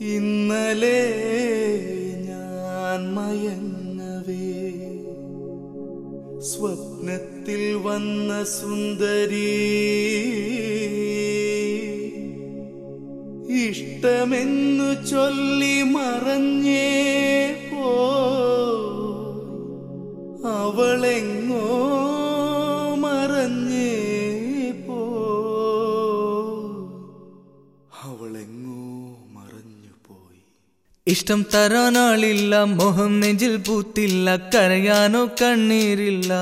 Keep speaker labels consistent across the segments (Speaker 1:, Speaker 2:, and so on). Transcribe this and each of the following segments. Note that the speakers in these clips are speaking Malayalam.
Speaker 1: ഇന്നലെ ഞാൻ മയങ്ങവേ. സ്വപ്നത്തിൽ വന്ന സുന്ദരി ഇഷ്ടമെന്നു ചൊല്ലി മറഞ്ഞേ.
Speaker 2: ഇഷ്ടം തരാനാളില്ല മോഹം നെഞ്ചിൽ പൂത്തില്ല കരയാനോ കണ്ണീരില്ല.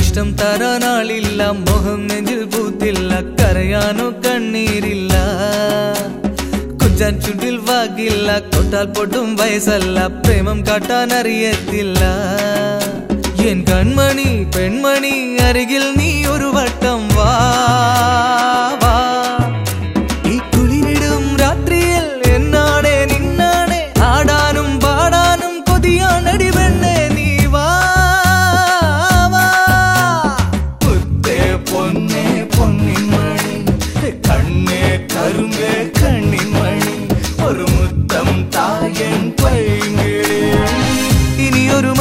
Speaker 2: ഇഷ്ടം തരാനാളില്ല മോഹം നെഞ്ചിൽ പൂത്തില്ല കരയാനോ കണ്ണീരില്ല. കുഞ്ചാൻ ചുണ്ടിൽ വാകില്ല കൊട്ടാൽ പൊട്ടും വയസ്സല്ല പ്രേമം കാട്ടാൻ അറിയത്തില്ല. എൻ കൺമണി പെൺമണി അരികിൽ നീ ഒരു വട്ടം വാ.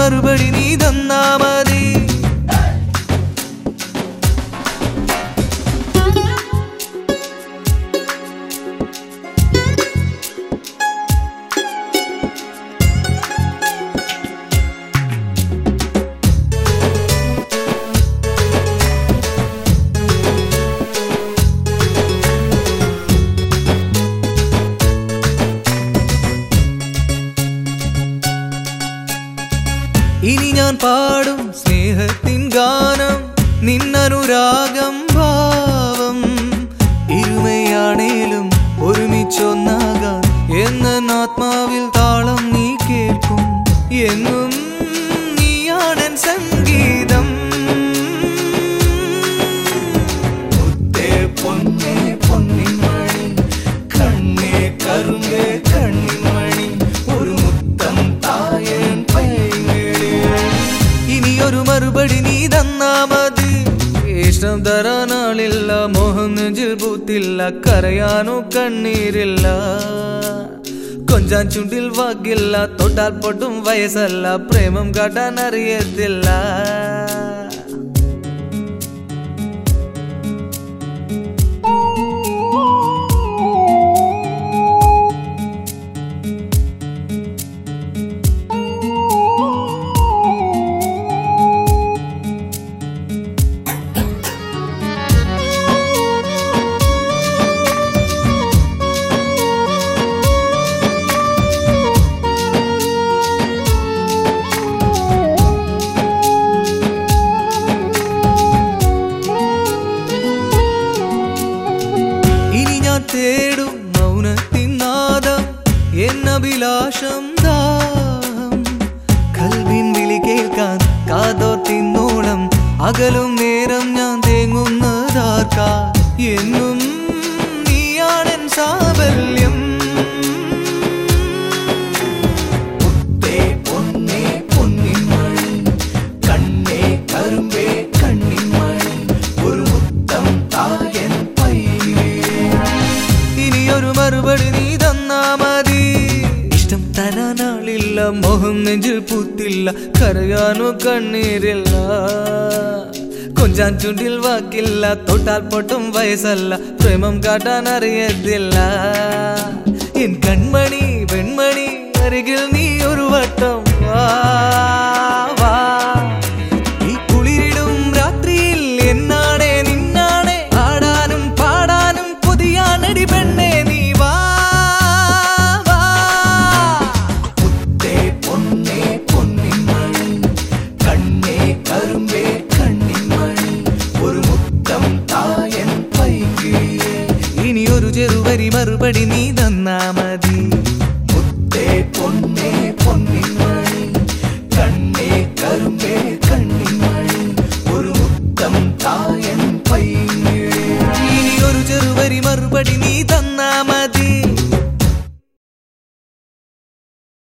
Speaker 2: ഇനിയൊരു മറുപടി പാടും സ്നേഹത്തിൻ ഗാനം നിന്നനുരാഗം ഭാവം. ഇരുമയാണേലും ഒരുമിച്ചൊന്നാകാൻ എന്ന ആത്മാവിൽ താളം നീ കേൾക്കും എന്നും മറുപടി നീ തന്നാ മതി. ഇഷ്ടം തരാനാളില്ല മോഹം നെഞ്ചിൽ കരയാനോ കണ്ണീരില്ല. കൊഞ്ചാൻ ചുണ്ടിൽ വാക്കില്ല തൊട്ടാൽ പൊട്ടും വയസ്സല്ല പ്രേമം കാട്ടാൻ അറിയത്തില്ല. എന്നഭിലാഷം ദാഹം. കൽവിൻ വിളി കേൾക്കാൻ കാതോർത്തിന്നോളം അകലും നേരം ഞാൻ തേങ്ങുന്നതാർക്കാ? എന്നും നീയാണെൻ സാബല്യം. മറുപടി നീ തന്നാ മതി. തരാനാളില്ല മോഹം നെഞ്ചിൽ പൂത്തില്ല കരയാനോ കണ്ണീരില്ല കൊഞ്ചാൻ ചുണ്ടിൽ വാക്കില്ല തൊട്ടാൽ പൊട്ടും വയസ്സല്ല പ്രേമം കാട്ടാൻ അറിയത്തില്ല എൻ കൺമണി പെൺമണി അരികിൽ നീ ഒരു വട്ടം വാ മടി നീ തന്നാ മതി മുത്തേ പൊന്നേ പൊന്നിൻ മണി കണ്ണേ കറുമ്പേ